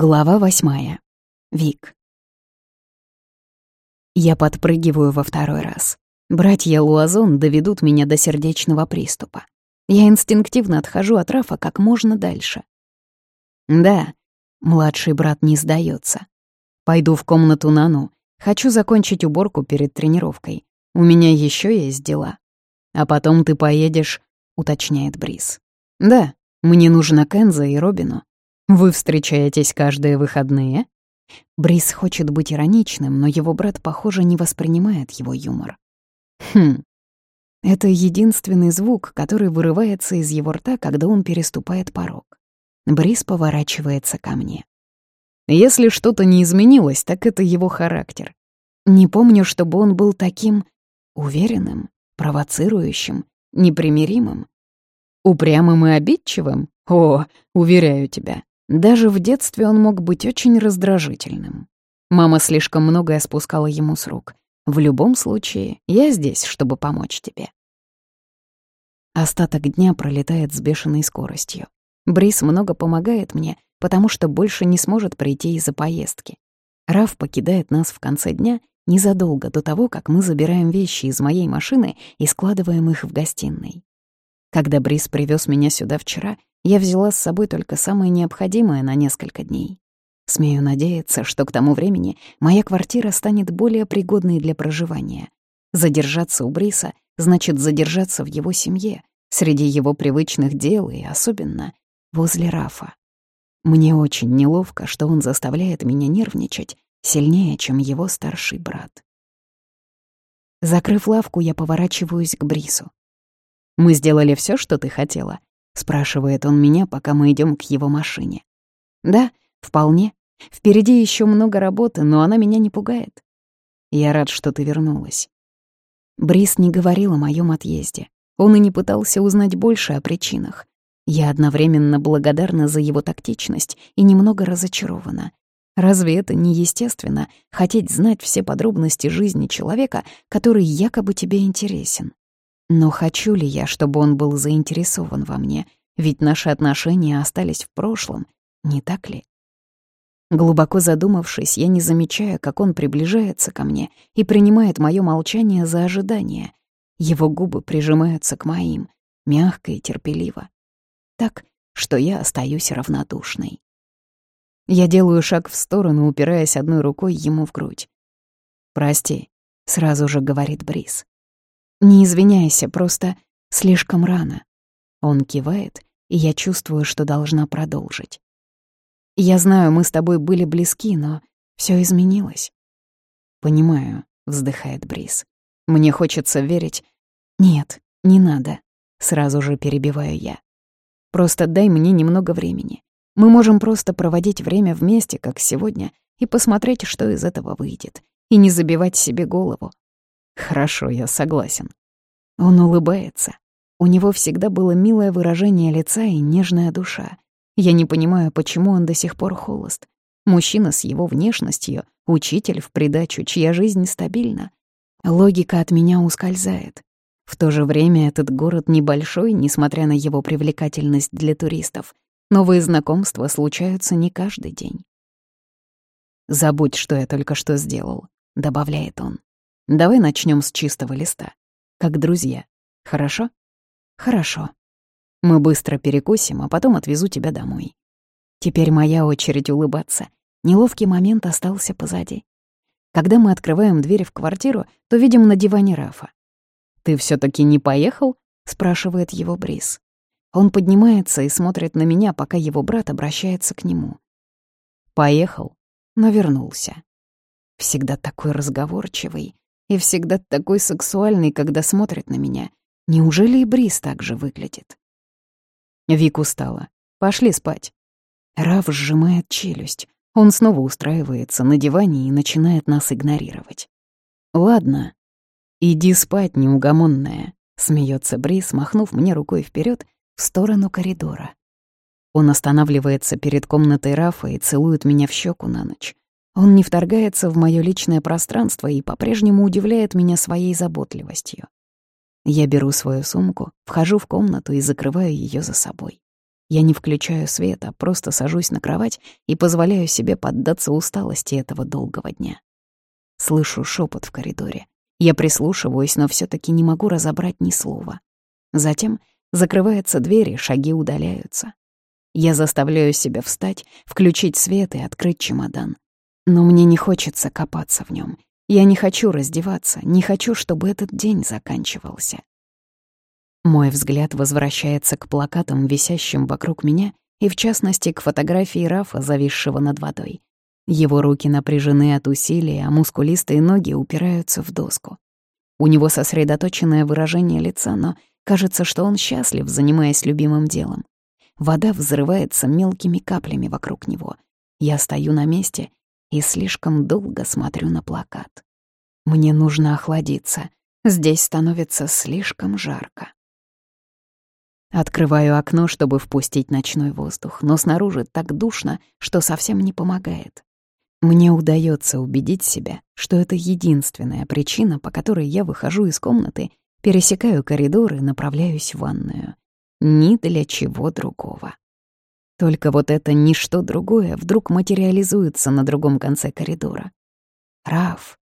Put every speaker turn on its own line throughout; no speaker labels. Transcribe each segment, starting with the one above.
Глава восьмая. Вик. Я подпрыгиваю во второй раз. Братья Луазон доведут меня до сердечного приступа. Я инстинктивно отхожу от Рафа как можно дальше. Да, младший брат не сдается. Пойду в комнату Нану. Хочу закончить уборку перед тренировкой. У меня еще есть дела. А потом ты поедешь, уточняет Брис. Да, мне нужно Кенза и Робину. Вы встречаетесь каждые выходные? Брис хочет быть ироничным, но его брат, похоже, не воспринимает его юмор. Хм. Это единственный звук, который вырывается из его рта, когда он переступает порог. Брис поворачивается ко мне. Если что-то не изменилось, так это его характер. Не помню, чтобы он был таким уверенным, провоцирующим, непримиримым. Упрямым и обидчивым? О, уверяю тебя, даже в детстве он мог быть очень раздражительным. Мама слишком многое спускала ему с рук. В любом случае, я здесь, чтобы помочь тебе. Остаток дня пролетает с бешеной скоростью. Брис много помогает мне, потому что больше не сможет прийти из-за поездки. Раф покидает нас в конце дня незадолго до того, как мы забираем вещи из моей машины и складываем их в гостиной. Когда Брис привез меня сюда вчера, я взяла с собой только самое необходимое на несколько дней. Смею надеяться, что к тому времени моя квартира станет более пригодной для проживания. Задержаться у Бриса значит задержаться в его семье, среди его привычных дел и особенно возле Рафа. Мне очень неловко, что он заставляет меня нервничать сильнее, чем его старший брат. Закрыв лавку, я поворачиваюсь к Брису. «Мы сделали все, что ты хотела», спрашивает он меня, пока мы идем к его машине. Да, вполне. Впереди еще много работы, но она меня не пугает. Я рад, что ты вернулась. Брис не говорил о моем отъезде. Он и не пытался узнать больше о причинах. Я одновременно благодарна за его тактичность и немного разочарована. Разве это не естественно — хотеть знать все подробности жизни человека, который якобы тебе интересен? Но хочу ли я, чтобы он был заинтересован во мне? Ведь наши отношения остались в прошлом, не так ли? Глубоко задумавшись, я не замечаю, как он приближается ко мне и принимает мое молчание за ожидание. Его губы прижимаются к моим, мягко и терпеливо. Так, что я остаюсь равнодушной. Я делаю шаг в сторону, упираясь одной рукой ему в грудь. «Прости», — сразу же говорит Брис. Не извиняйся, просто слишком рано. Он кивает, и я чувствую, что должна продолжить. Я знаю, мы с тобой были близки, но все изменилось. Понимаю, вздыхает Брис. Мне хочется верить. Нет, не надо. Сразу же перебиваю я. Просто дай мне немного времени. Мы можем просто проводить время вместе, как сегодня, и посмотреть, что из этого выйдет, и не забивать себе голову. Хорошо, я согласен. Он улыбается. У него всегда было милое выражение лица и нежная душа. Я не понимаю, почему он до сих пор холост. Мужчина с его внешностью, учитель в придачу, чья жизнь стабильна. Логика от меня ускользает. В то же время этот город небольшой, несмотря на его привлекательность для туристов. Новые знакомства случаются не каждый день. «Забудь, что я только что сделал», — добавляет он. Давай начнем с чистого листа. Как друзья. Хорошо? Хорошо. Мы быстро перекусим, а потом отвезу тебя домой. Теперь моя очередь улыбаться. Неловкий момент остался позади. Когда мы открываем дверь в квартиру, то видим на диване Рафа. «Ты все таки не поехал?» — спрашивает его Брис. Он поднимается и смотрит на меня, пока его брат обращается к нему. «Поехал, но вернулся. Всегда такой разговорчивый, и всегда такой сексуальный, когда смотрит на меня. Неужели и Брис так же выглядит? Вик устала. Пошли спать. Рав сжимает челюсть. Он снова устраивается на диване и начинает нас игнорировать. «Ладно, иди спать, неугомонная», — смеется Брис, махнув мне рукой вперед в сторону коридора. Он останавливается перед комнатой Рафа и целует меня в щеку на ночь. Он не вторгается в мое личное пространство и по-прежнему удивляет меня своей заботливостью. Я беру свою сумку, вхожу в комнату и закрываю ее за собой. Я не включаю свет, а просто сажусь на кровать и позволяю себе поддаться усталости этого долгого дня. Слышу шепот в коридоре. Я прислушиваюсь, но все таки не могу разобрать ни слова. Затем закрывается дверь, и шаги удаляются. Я заставляю себя встать, включить свет и открыть чемодан. Но мне не хочется копаться в нем. Я не хочу раздеваться, не хочу, чтобы этот день заканчивался. Мой взгляд возвращается к плакатам, висящим вокруг меня, и в частности к фотографии Рафа, зависшего над водой. Его руки напряжены от усилий, а мускулистые ноги упираются в доску. У него сосредоточенное выражение лица, но кажется, что он счастлив, занимаясь любимым делом. Вода взрывается мелкими каплями вокруг него. Я стою на месте и слишком долго смотрю на плакат. Мне нужно охладиться. Здесь становится слишком жарко. Открываю окно, чтобы впустить ночной воздух, но снаружи так душно, что совсем не помогает. Мне удается убедить себя, что это единственная причина, по которой я выхожу из комнаты, пересекаю коридор и направляюсь в ванную. Ни для чего другого. Только вот это ничто другое вдруг материализуется на другом конце коридора. Раф.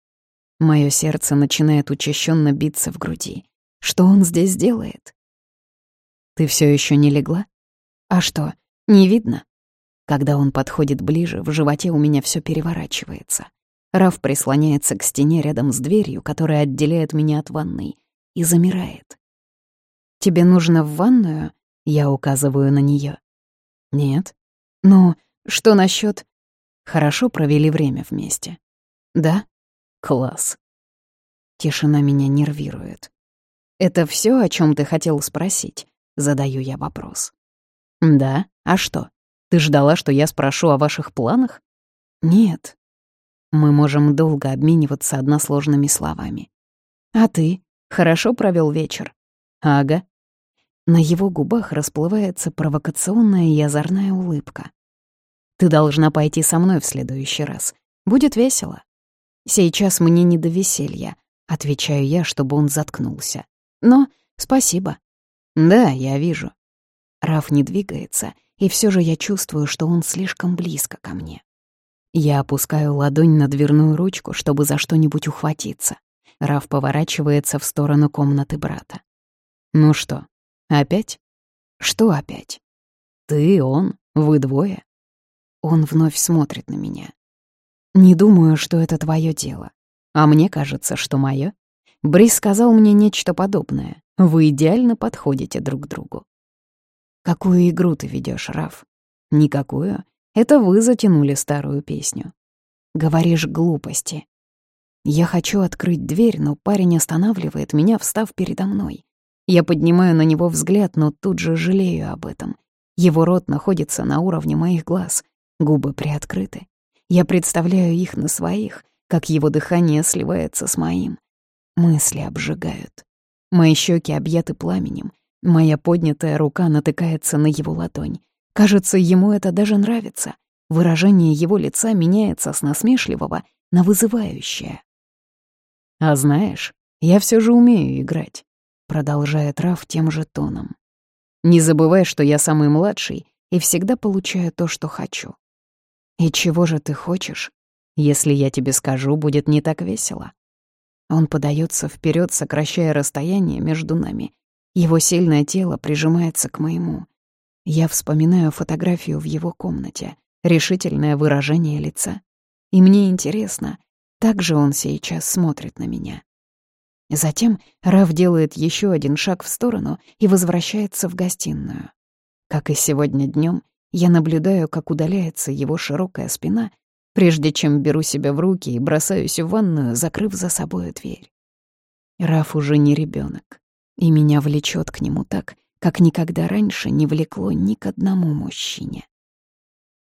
Моё сердце начинает учащенно биться в груди. Что он здесь делает? Ты все еще не легла? А что, не видно? Когда он подходит ближе, в животе у меня все переворачивается. Раф прислоняется к стене рядом с дверью, которая отделяет меня от ванной, и замирает. «Тебе нужно в ванную?» Я указываю на нее. «Нет». «Ну, что насчет? «Хорошо провели время вместе». «Да?» «Класс». Тишина меня нервирует. «Это все, о чем ты хотел спросить?» Задаю я вопрос. «Да? А что? Ты ждала, что я спрошу о ваших планах?» «Нет». Мы можем долго обмениваться односложными словами. «А ты? Хорошо провел вечер?» «Ага». На его губах расплывается провокационная и озорная улыбка. «Ты должна пойти со мной в следующий раз. Будет весело». «Сейчас мне не до веселья», — отвечаю я, чтобы он заткнулся. «Но спасибо». «Да, я вижу». Раф не двигается, и все же я чувствую, что он слишком близко ко мне. Я опускаю ладонь на дверную ручку, чтобы за что-нибудь ухватиться. Раф поворачивается в сторону комнаты брата. «Ну что, опять?» «Что опять?» «Ты, он, вы двое». Он вновь смотрит на меня. «Не думаю, что это твое дело. А мне кажется, что мое. Брис сказал мне нечто подобное. Вы идеально подходите друг другу. Какую игру ты ведешь, Раф? Никакую. Это вы затянули старую песню. Говоришь глупости. Я хочу открыть дверь, но парень останавливает меня, встав передо мной. Я поднимаю на него взгляд, но тут же жалею об этом. Его рот находится на уровне моих глаз, губы приоткрыты. Я представляю их на своих, как его дыхание сливается с моим. Мысли обжигают. Мои щеки объяты пламенем. Моя поднятая рука натыкается на его ладонь. Кажется, ему это даже нравится. Выражение его лица меняется с насмешливого на вызывающее. «А знаешь, я все же умею играть», — продолжает Раф тем же тоном. «Не забывай, что я самый младший и всегда получаю то, что хочу. И чего же ты хочешь? Если я тебе скажу, будет не так весело. Он подается вперед, сокращая расстояние между нами. Его сильное тело прижимается к моему. Я вспоминаю фотографию в его комнате, решительное выражение лица. И мне интересно, так же он сейчас смотрит на меня. Затем Раф делает еще один шаг в сторону и возвращается в гостиную. Как и сегодня днем, я наблюдаю, как удаляется его широкая спина прежде чем беру себя в руки и бросаюсь в ванную, закрыв за собой дверь. Раф уже не ребенок, и меня влечет к нему так, как никогда раньше не влекло ни к одному мужчине.